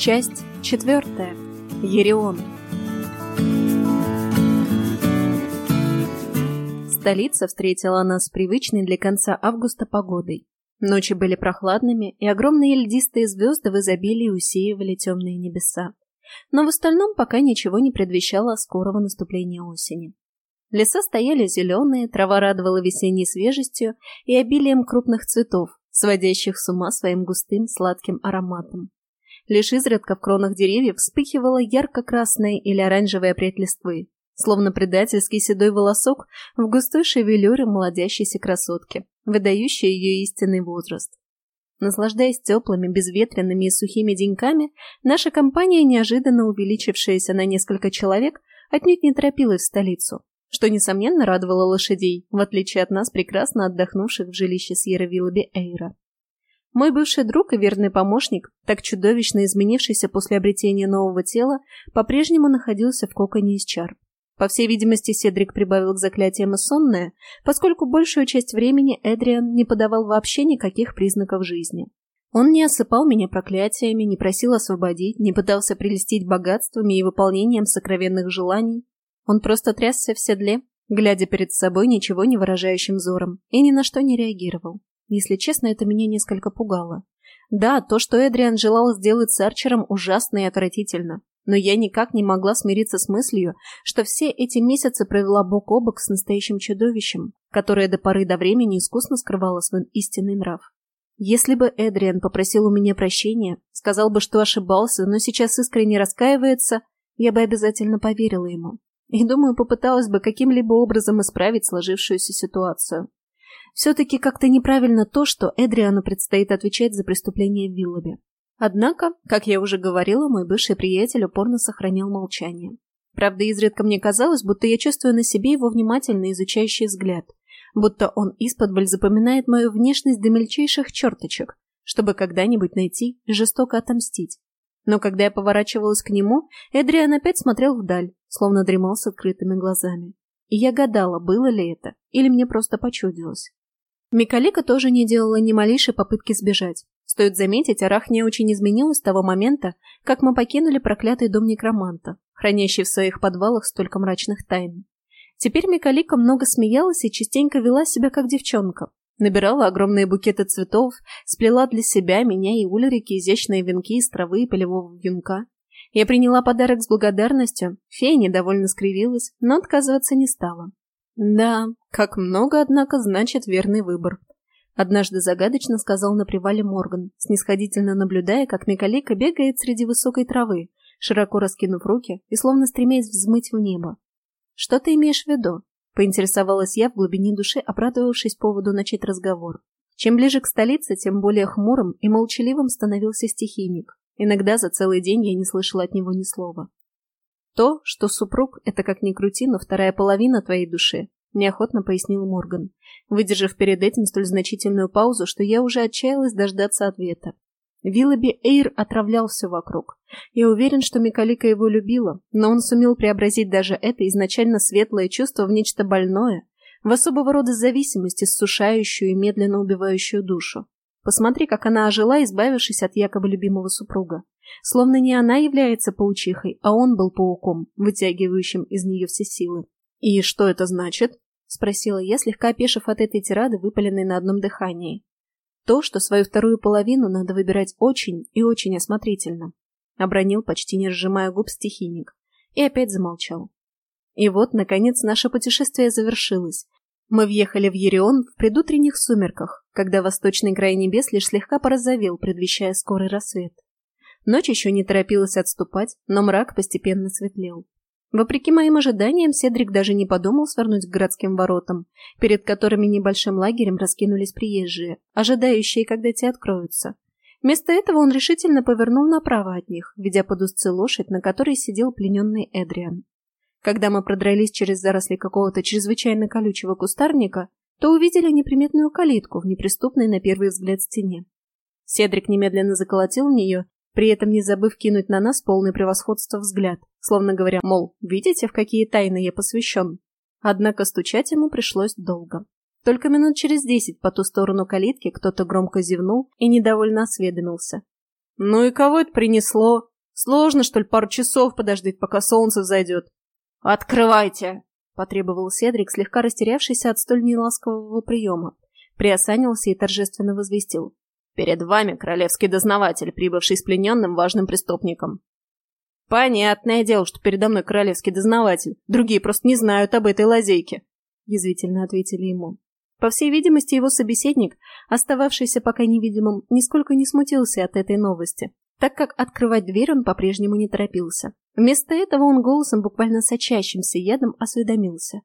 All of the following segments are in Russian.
Часть четвертая. Ереон. Столица встретила нас привычной для конца августа погодой. Ночи были прохладными, и огромные льдистые звезды в изобилии усеивали темные небеса. Но в остальном пока ничего не предвещало скорого наступления осени. Леса стояли зеленые, трава радовала весенней свежестью и обилием крупных цветов, сводящих с ума своим густым сладким ароматом. Лишь изредка в кронах деревьев вспыхивала ярко-красная или оранжевая прядь листвы, словно предательский седой волосок в густой шевелюре молодящейся красотки, выдающей ее истинный возраст. Наслаждаясь теплыми, безветренными и сухими деньками, наша компания, неожиданно увеличившаяся на несколько человек, отнюдь не торопилась в столицу, что, несомненно, радовало лошадей, в отличие от нас, прекрасно отдохнувших в жилище Сьерра Эйра. Мой бывший друг и верный помощник, так чудовищно изменившийся после обретения нового тела, по-прежнему находился в коконе из чар. По всей видимости, Седрик прибавил к заклятиям и сонное, поскольку большую часть времени Эдриан не подавал вообще никаких признаков жизни. Он не осыпал меня проклятиями, не просил освободить, не пытался прелестить богатствами и выполнением сокровенных желаний. Он просто трясся в седле, глядя перед собой ничего не выражающим взором, и ни на что не реагировал. Если честно, это меня несколько пугало. Да, то, что Эдриан желал сделать с Арчером, ужасно и отвратительно. Но я никак не могла смириться с мыслью, что все эти месяцы провела бок о бок с настоящим чудовищем, которое до поры до времени искусно скрывало свой истинный нрав. Если бы Эдриан попросил у меня прощения, сказал бы, что ошибался, но сейчас искренне раскаивается, я бы обязательно поверила ему. И, думаю, попыталась бы каким-либо образом исправить сложившуюся ситуацию. Все-таки как-то неправильно то, что Эдриану предстоит отвечать за преступление в Виллобе. Однако, как я уже говорила, мой бывший приятель упорно сохранял молчание. Правда, изредка мне казалось, будто я чувствую на себе его внимательно изучающий взгляд, будто он исподволь запоминает мою внешность до мельчайших черточек, чтобы когда-нибудь найти и жестоко отомстить. Но когда я поворачивалась к нему, Эдриан опять смотрел вдаль, словно дремал с открытыми глазами. И я гадала, было ли это, или мне просто почудилось. Микалика тоже не делала ни малейшей попытки сбежать. Стоит заметить, Арахния очень изменилась с того момента, как мы покинули проклятый дом некроманта, хранящий в своих подвалах столько мрачных тайн. Теперь Микалика много смеялась и частенько вела себя как девчонка. Набирала огромные букеты цветов, сплела для себя, меня и Ульрики изящные венки из травы и полевого вьюнка. Я приняла подарок с благодарностью, фея недовольно скривилась, но отказываться не стала. Да, как много, однако, значит верный выбор. Однажды загадочно сказал на привале Морган, снисходительно наблюдая, как Микалика бегает среди высокой травы, широко раскинув руки и словно стремясь взмыть в небо. «Что ты имеешь в виду?» — поинтересовалась я в глубине души, обрадовавшись поводу начать разговор. Чем ближе к столице, тем более хмурым и молчаливым становился стихийник. Иногда за целый день я не слышала от него ни слова. То, что супруг — это как ни крути, но вторая половина твоей души, неохотно пояснил Морган, выдержав перед этим столь значительную паузу, что я уже отчаялась дождаться ответа. Виллоби Эйр отравлял все вокруг. Я уверен, что Микалика его любила, но он сумел преобразить даже это изначально светлое чувство в нечто больное, в особого рода зависимость, иссушающую и медленно убивающую душу. Посмотри, как она ожила, избавившись от якобы любимого супруга. Словно не она является паучихой, а он был пауком, вытягивающим из нее все силы. «И что это значит?» — спросила я, слегка опешив от этой тирады, выпаленной на одном дыхании. «То, что свою вторую половину надо выбирать очень и очень осмотрительно», — обронил, почти не сжимая губ, стихийник. И опять замолчал. И вот, наконец, наше путешествие завершилось. Мы въехали в Ерион в предутренних сумерках, когда восточный край небес лишь слегка порозовел, предвещая скорый рассвет. Ночь еще не торопилась отступать, но мрак постепенно светлел. Вопреки моим ожиданиям, Седрик даже не подумал свернуть к городским воротам, перед которыми небольшим лагерем раскинулись приезжие, ожидающие, когда те откроются. Вместо этого он решительно повернул направо от них, ведя под узцы лошадь, на которой сидел плененный Эдриан. Когда мы продрались через заросли какого-то чрезвычайно колючего кустарника, то увидели неприметную калитку в неприступной на первый взгляд стене. Седрик немедленно заколотил в нее, при этом не забыв кинуть на нас полный превосходство взгляд, словно говоря, мол, видите, в какие тайны я посвящен. Однако стучать ему пришлось долго. Только минут через десять по ту сторону калитки кто-то громко зевнул и недовольно осведомился. «Ну и кого это принесло? Сложно, что ли, пару часов подождать, пока солнце взойдет? «Открывайте!» — потребовал Седрик, слегка растерявшийся от столь неласкового приема. Приосанился и торжественно возвестил. «Перед вами королевский дознаватель, прибывший с плененным важным преступником». «Понятное дело, что передо мной королевский дознаватель. Другие просто не знают об этой лазейке», — язвительно ответили ему. По всей видимости, его собеседник, остававшийся пока невидимым, нисколько не смутился от этой новости, так как открывать дверь он по-прежнему не торопился. Вместо этого он голосом, буквально сочащимся ядом, осведомился.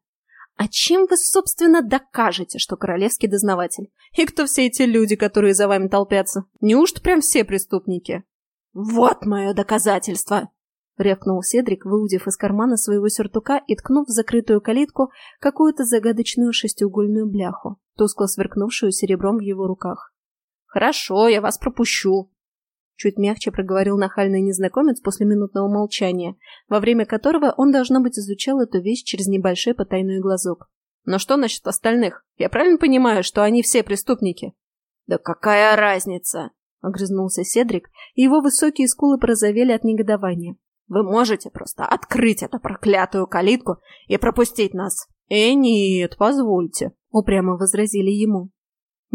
«А чем вы, собственно, докажете, что королевский дознаватель? И кто все эти люди, которые за вами толпятся? Неужто прям все преступники?» «Вот мое доказательство!» — рявкнул Седрик, выудив из кармана своего сюртука и ткнув в закрытую калитку какую-то загадочную шестиугольную бляху, тускло сверкнувшую серебром в его руках. «Хорошо, я вас пропущу», — чуть мягче проговорил нахальный незнакомец после минутного молчания, во время которого он, должно быть, изучал эту вещь через небольшой потайной глазок. «Но что насчет остальных? Я правильно понимаю, что они все преступники?» «Да какая разница?» — огрызнулся Седрик, и его высокие скулы порозовели от негодования. Вы можете просто открыть эту проклятую калитку и пропустить нас. Э, нет, позвольте, упрямо возразили ему.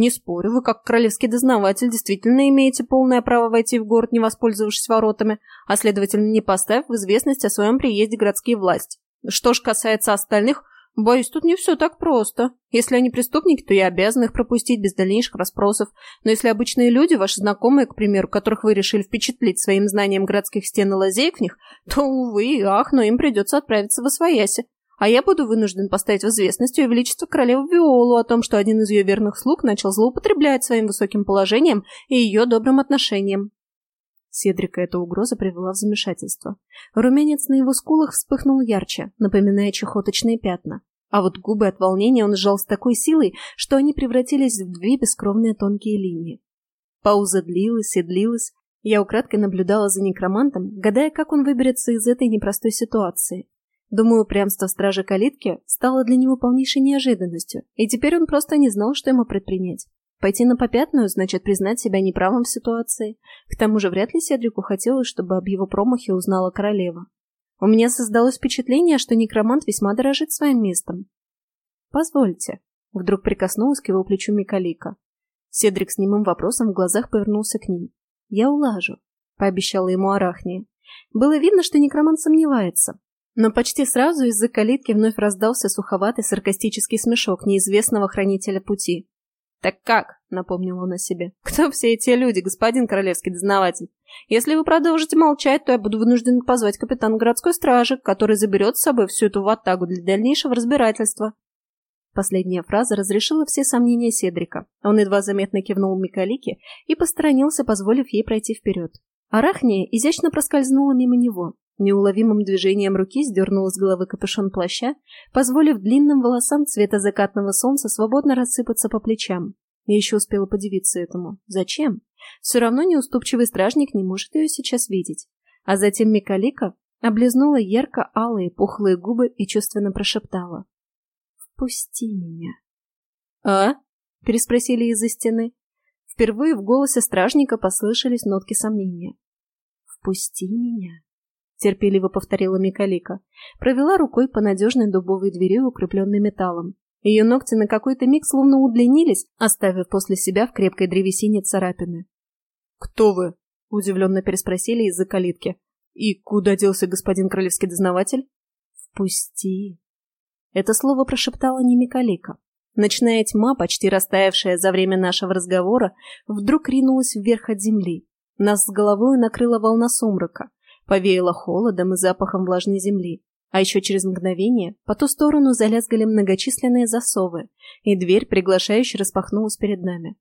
Не спорю, вы как королевский дознаватель действительно имеете полное право войти в город, не воспользовавшись воротами, а следовательно не поставив в известность о своем приезде городские власти. Что ж касается остальных, Боюсь, тут не все так просто. Если они преступники, то я обязан их пропустить без дальнейших расспросов. Но если обычные люди, ваши знакомые, к примеру, которых вы решили впечатлить своим знанием городских стен и лазеек в них, то, увы ах, но им придется отправиться в Освояси. А я буду вынужден поставить в известность ее величество королеву Виолу о том, что один из ее верных слуг начал злоупотреблять своим высоким положением и ее добрым отношением. Седрика эта угроза привела в замешательство. Румянец на его скулах вспыхнул ярче, напоминая чехоточные пятна. А вот губы от волнения он сжал с такой силой, что они превратились в две бескровные тонкие линии. Пауза длилась и длилась. Я украдкой наблюдала за некромантом, гадая, как он выберется из этой непростой ситуации. Думаю, упрямство стража калитки стало для него полнейшей неожиданностью, и теперь он просто не знал, что ему предпринять. Пойти на попятную значит признать себя неправым в ситуации. К тому же вряд ли Седрику хотелось, чтобы об его промахе узнала королева. У меня создалось впечатление, что некромант весьма дорожит своим местом. «Позвольте», — вдруг прикоснулась к его плечу Микалика. Седрик с немым вопросом в глазах повернулся к ней. «Я улажу», — пообещала ему Арахния. Было видно, что некромант сомневается. Но почти сразу из-за калитки вновь раздался суховатый саркастический смешок неизвестного хранителя пути. «Так как?» — напомнил он о себе. «Кто все эти люди, господин королевский дознаватель? Если вы продолжите молчать, то я буду вынужден позвать капитана городской стражи, который заберет с собой всю эту ватагу для дальнейшего разбирательства». Последняя фраза разрешила все сомнения Седрика. Он едва заметно кивнул Микалике и посторонился, позволив ей пройти вперед. Арахния изящно проскользнула мимо него, Неуловимым движением руки сдернула с головы капюшон плаща, позволив длинным волосам цвета закатного солнца свободно рассыпаться по плечам. Я еще успела подивиться этому. Зачем? Все равно неуступчивый стражник не может ее сейчас видеть. А затем Микалика облизнула ярко-алые пухлые губы и чувственно прошептала. «Впусти меня». «А?» — переспросили из-за стены. Впервые в голосе стражника послышались нотки сомнения. «Впусти меня» терпеливо повторила Микалика. Провела рукой по надежной дубовой двери, укрепленной металлом. Ее ногти на какой-то миг словно удлинились, оставив после себя в крепкой древесине царапины. «Кто вы?» — удивленно переспросили из-за калитки. «И куда делся господин королевский дознаватель?» «Впусти!» Это слово прошептала не Микалика. Ночная тьма, почти растаявшая за время нашего разговора, вдруг ринулась вверх от земли. Нас с головой накрыла волна сумрака. Повеяло холодом и запахом влажной земли. А еще через мгновение по ту сторону залязгали многочисленные засовы, и дверь приглашающе распахнулась перед нами.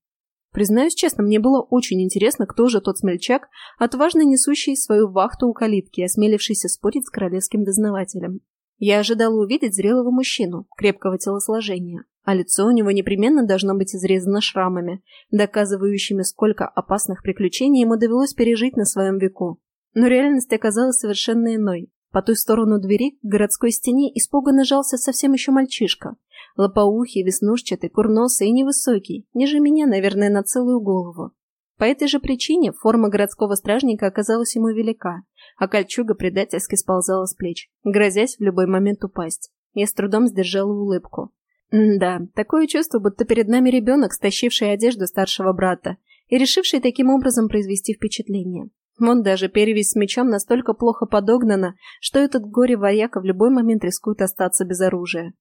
Признаюсь честно, мне было очень интересно, кто же тот смельчак, отважно несущий свою вахту у калитки, осмелившийся спорить с королевским дознавателем. Я ожидала увидеть зрелого мужчину, крепкого телосложения, а лицо у него непременно должно быть изрезано шрамами, доказывающими, сколько опасных приключений ему довелось пережить на своем веку. Но реальность оказалась совершенно иной. По ту сторону двери к городской стене испуганно жался совсем еще мальчишка. Лопоухий, веснушчатый, курносый и невысокий, ниже меня, наверное, на целую голову. По этой же причине форма городского стражника оказалась ему велика, а кольчуга предательски сползала с плеч, грозясь в любой момент упасть. Я с трудом сдержала улыбку. да, такое чувство, будто перед нами ребенок, стащивший одежду старшего брата и решивший таким образом произвести впечатление. Вон даже перевязь с мечом настолько плохо подогнана, что этот горе-вояка в любой момент рискует остаться без оружия.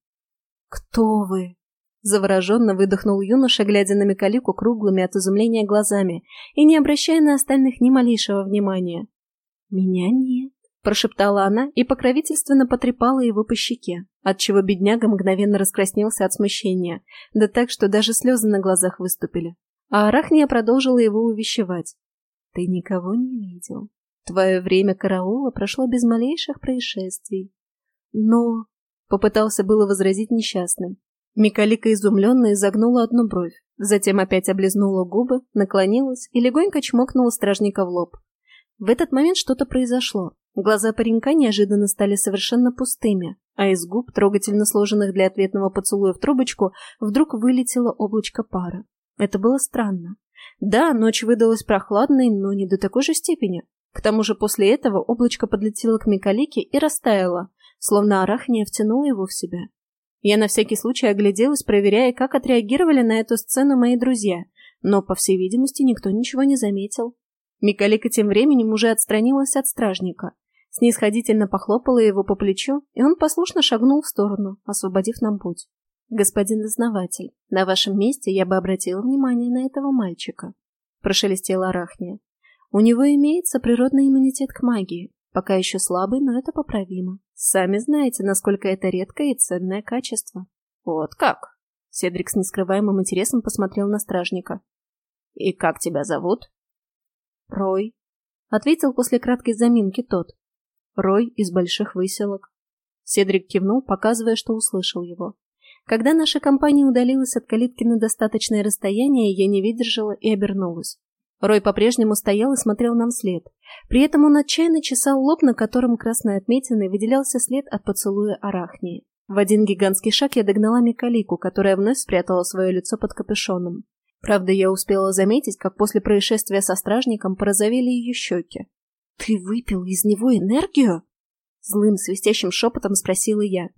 «Кто вы?» Завороженно выдохнул юноша, глядя на Микалику круглыми от изумления глазами и не обращая на остальных ни малейшего внимания. «Меня нет», — прошептала она и покровительственно потрепала его по щеке, отчего бедняга мгновенно раскраснелся от смущения, да так, что даже слезы на глазах выступили. А Арахния продолжила его увещевать. Ты никого не видел. Твое время караула прошло без малейших происшествий. Но... Попытался было возразить несчастным. Микалика изумленно изогнула одну бровь, затем опять облизнула губы, наклонилась и легонько чмокнула стражника в лоб. В этот момент что-то произошло. Глаза паренька неожиданно стали совершенно пустыми, а из губ, трогательно сложенных для ответного поцелуя в трубочку, вдруг вылетело облачко пара. Это было странно. Да, ночь выдалась прохладной, но не до такой же степени. К тому же после этого облачко подлетело к Микалике и растаяло, словно арахния втянула его в себя. Я на всякий случай огляделась, проверяя, как отреагировали на эту сцену мои друзья, но, по всей видимости, никто ничего не заметил. Микалика тем временем уже отстранилась от стражника, снисходительно похлопала его по плечу, и он послушно шагнул в сторону, освободив нам путь. «Господин дознаватель, на вашем месте я бы обратила внимание на этого мальчика», — прошелестела Арахния. «У него имеется природный иммунитет к магии, пока еще слабый, но это поправимо. Сами знаете, насколько это редкое и ценное качество». «Вот как?» — Седрик с нескрываемым интересом посмотрел на стражника. «И как тебя зовут?» «Рой», — ответил после краткой заминки тот. «Рой из больших выселок». Седрик кивнул, показывая, что услышал его. Когда наша компания удалилась от калитки на достаточное расстояние, я не выдержала и обернулась. Рой по-прежнему стоял и смотрел нам вслед. При этом он отчаянно чесал лоб, на котором красной отметиной выделялся след от поцелуя арахнии. В один гигантский шаг я догнала Микалику, которая вновь спрятала свое лицо под капюшоном. Правда, я успела заметить, как после происшествия со стражником порозовели ее щеки. «Ты выпил из него энергию?» Злым свистящим шепотом спросила я.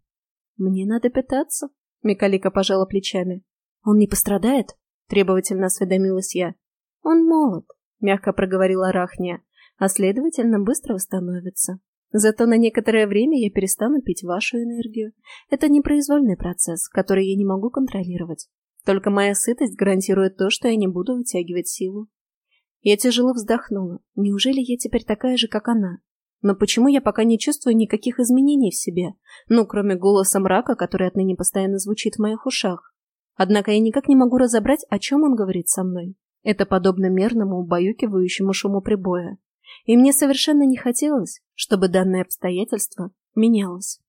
«Мне надо питаться», Микалика пожала плечами. «Он не пострадает?» — требовательно осведомилась я. «Он молод», — мягко проговорила Арахния, «а следовательно, быстро восстановится. Зато на некоторое время я перестану пить вашу энергию. Это непроизвольный процесс, который я не могу контролировать. Только моя сытость гарантирует то, что я не буду вытягивать силу». Я тяжело вздохнула. Неужели я теперь такая же, как она? Но почему я пока не чувствую никаких изменений в себе? Ну, кроме голоса мрака, который отныне постоянно звучит в моих ушах. Однако я никак не могу разобрать, о чем он говорит со мной. Это подобно мерному, убаюкивающему шуму прибоя. И мне совершенно не хотелось, чтобы данное обстоятельство менялось.